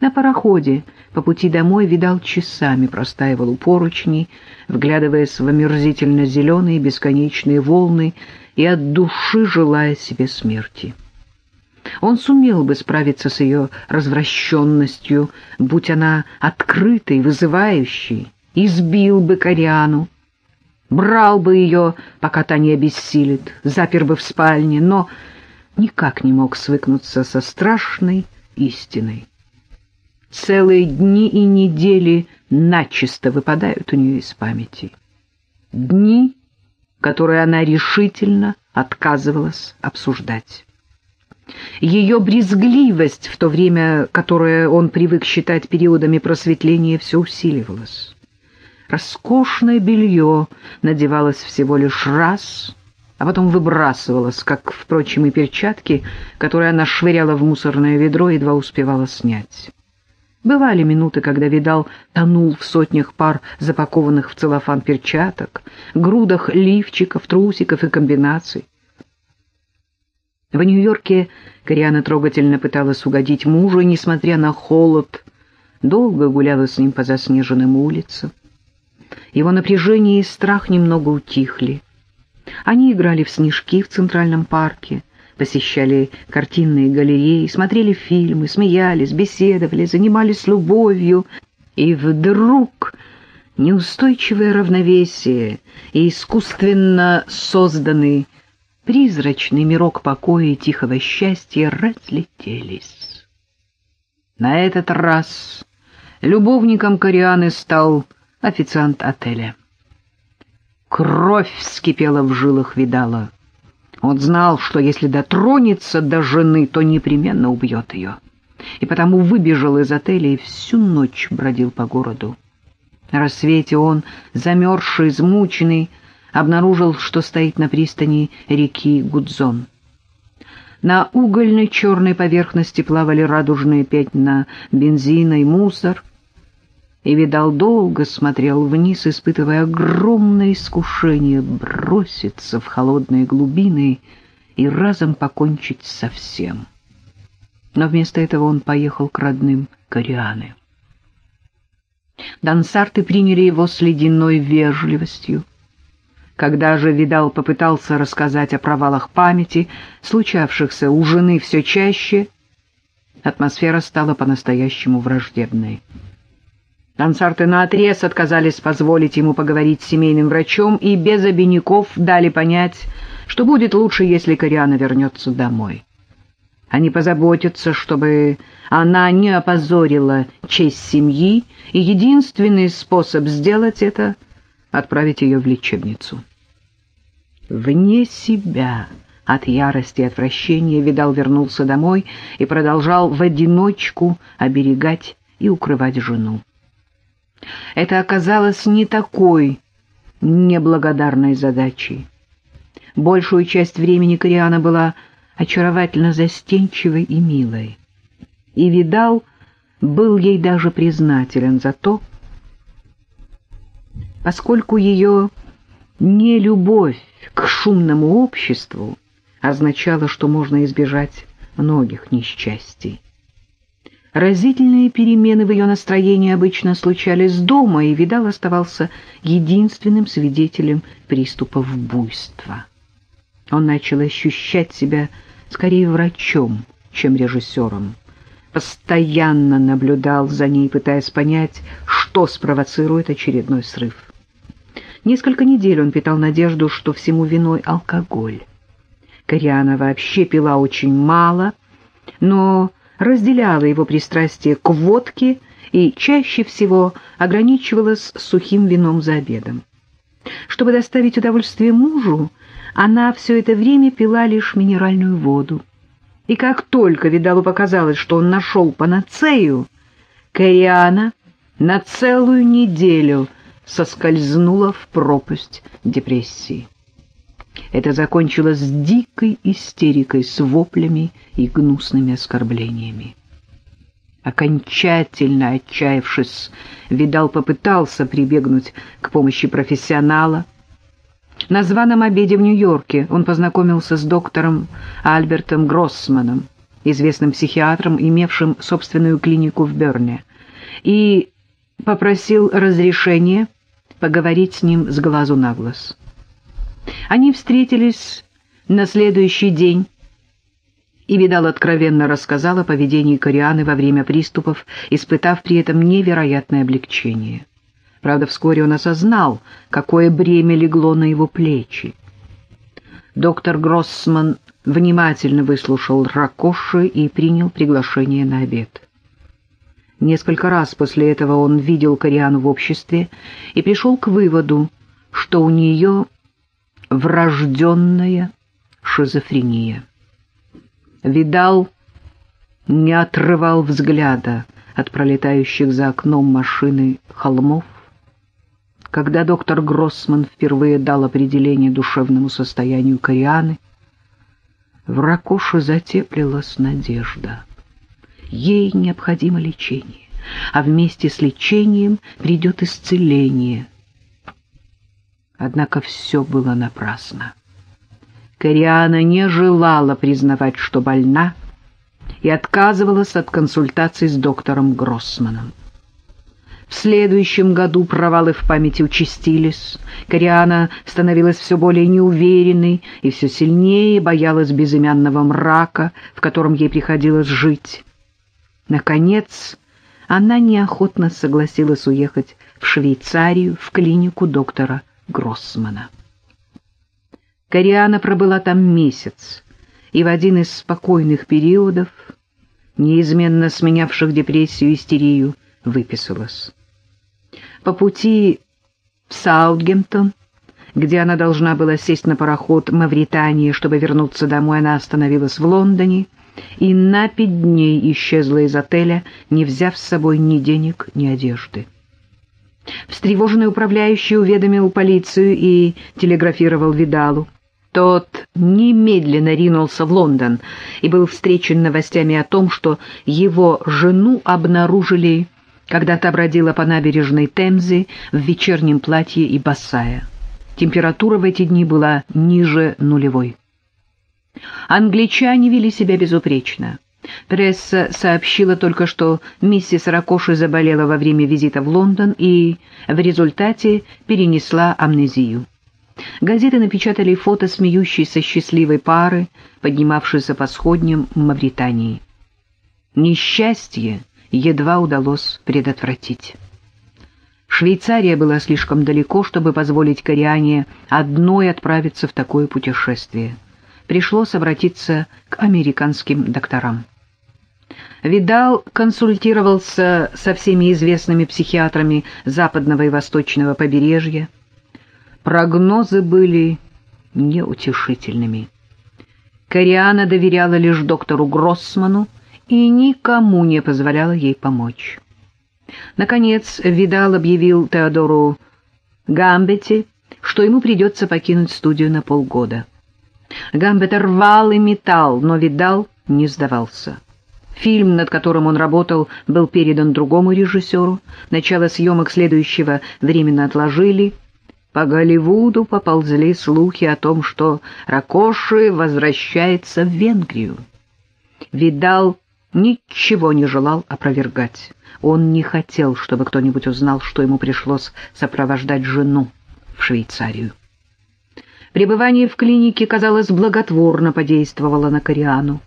На пароходе по пути домой видал часами, простаивал у поручней, вглядываясь в омерзительно зеленые бесконечные волны и от души желая себе смерти. Он сумел бы справиться с ее развращенностью, будь она открытой, вызывающей, избил бы Кориану, брал бы ее, пока та не обессилит, запер бы в спальне, но никак не мог свыкнуться со страшной истиной. Целые дни и недели начисто выпадают у нее из памяти. Дни, которые она решительно отказывалась обсуждать. Ее брезгливость в то время, которое он привык считать периодами просветления, все усиливалась. Роскошное белье надевалось всего лишь раз, а потом выбрасывалось, как, впрочем, и перчатки, которые она швыряла в мусорное ведро, едва успевала снять. Бывали минуты, когда Видал тонул в сотнях пар запакованных в целлофан перчаток, грудах лифчиков, трусиков и комбинаций. В Нью-Йорке Кориана трогательно пыталась угодить мужу, несмотря на холод, долго гуляла с ним по заснеженным улицам. Его напряжение и страх немного утихли. Они играли в снежки в Центральном парке, посещали картинные галереи, смотрели фильмы, смеялись, беседовали, занимались любовью. И вдруг неустойчивое равновесие и искусственно созданный призрачный мирок покоя и тихого счастья разлетелись. На этот раз любовником Корианы стал официант отеля. Кровь вскипела в жилах Видала. Он знал, что если дотронется до жены, то непременно убьет ее. И потому выбежал из отеля и всю ночь бродил по городу. На рассвете он, замерзший, измученный, обнаружил, что стоит на пристани реки Гудзон. На угольной черной поверхности плавали радужные пятна бензина и мусор, и Видал долго смотрел вниз, испытывая огромное искушение броситься в холодные глубины и разом покончить со всем. Но вместо этого он поехал к родным Корианы. Дансарты приняли его с ледяной вежливостью. Когда же Видал попытался рассказать о провалах памяти, случавшихся у жены все чаще, атмосфера стала по-настоящему враждебной. Консарты наотрез отказались позволить ему поговорить с семейным врачом и без обиняков дали понять, что будет лучше, если Кориана вернется домой. Они позаботятся, чтобы она не опозорила честь семьи, и единственный способ сделать это — отправить ее в лечебницу. Вне себя от ярости и отвращения Видал вернулся домой и продолжал в одиночку оберегать и укрывать жену. Это оказалось не такой неблагодарной задачей. Большую часть времени Кориана была очаровательно застенчивой и милой. И Видал был ей даже признателен за то, поскольку ее нелюбовь к шумному обществу означала, что можно избежать многих несчастий. Разительные перемены в ее настроении обычно случались дома, и Видал оставался единственным свидетелем приступов буйства. Он начал ощущать себя скорее врачом, чем режиссером. Постоянно наблюдал за ней, пытаясь понять, что спровоцирует очередной срыв. Несколько недель он питал надежду, что всему виной алкоголь. Кориана вообще пила очень мало, но разделяла его пристрастие к водке и чаще всего ограничивалась сухим вином за обедом. Чтобы доставить удовольствие мужу, она все это время пила лишь минеральную воду. И как только Видалу показалось, что он нашел панацею, Кориана на целую неделю соскользнула в пропасть депрессии. Это закончилось дикой истерикой с воплями и гнусными оскорблениями. Окончательно отчаявшись, Видал попытался прибегнуть к помощи профессионала. На званом обеде в Нью-Йорке он познакомился с доктором Альбертом Гроссманом, известным психиатром, имевшим собственную клинику в Берне, и попросил разрешения поговорить с ним с глазу на глаз. Они встретились на следующий день, и Видал откровенно рассказал о поведении Корианы во время приступов, испытав при этом невероятное облегчение. Правда, вскоре он осознал, какое бремя легло на его плечи. Доктор Гроссман внимательно выслушал Ракоши и принял приглашение на обед. Несколько раз после этого он видел Кориану в обществе и пришел к выводу, что у нее врожденная шизофрения. Видал, не отрывал взгляда от пролетающих за окном машины холмов. Когда доктор Гроссман впервые дал определение душевному состоянию Корианы, в Ракоше затеплилась надежда. Ей необходимо лечение, а вместе с лечением придет исцеление. Однако все было напрасно. Кориана не желала признавать, что больна, и отказывалась от консультаций с доктором Гроссманом. В следующем году провалы в памяти участились. Кориана становилась все более неуверенной и все сильнее боялась безымянного мрака, в котором ей приходилось жить. Наконец, она неохотно согласилась уехать в Швейцарию, в клинику доктора Гроссмана. Кориана пробыла там месяц, и в один из спокойных периодов, неизменно сменявших депрессию и истерию, выписалась. По пути в Саутгемптон, где она должна была сесть на пароход Мавритании, чтобы вернуться домой, она остановилась в Лондоне и на пять дней исчезла из отеля, не взяв с собой ни денег, ни одежды. Встревоженный управляющий уведомил полицию и телеграфировал Видалу. Тот немедленно ринулся в Лондон и был встречен новостями о том, что его жену обнаружили, когда та бродила по набережной Темзы в вечернем платье и босая. Температура в эти дни была ниже нулевой. Англичане вели себя безупречно. Пресса сообщила только, что миссис Ракоши заболела во время визита в Лондон и в результате перенесла амнезию. Газеты напечатали фото смеющейся счастливой пары, поднимавшейся по сходням Мавритании. Несчастье едва удалось предотвратить. Швейцария была слишком далеко, чтобы позволить Кориане одной отправиться в такое путешествие. Пришлось обратиться к американским докторам. Видал консультировался со всеми известными психиатрами западного и восточного побережья, Прогнозы были неутешительными. Кориана доверяла лишь доктору Гроссману и никому не позволяла ей помочь. Наконец, Видал объявил Теодору Гамбете, что ему придется покинуть студию на полгода. Гамбет рвал и металл, но Видал не сдавался. Фильм, над которым он работал, был передан другому режиссеру. Начало съемок следующего временно отложили — по Голливуду поползли слухи о том, что Ракоши возвращается в Венгрию. Видал ничего не желал опровергать. Он не хотел, чтобы кто-нибудь узнал, что ему пришлось сопровождать жену в Швейцарию. Пребывание в клинике, казалось, благотворно подействовало на Кориану.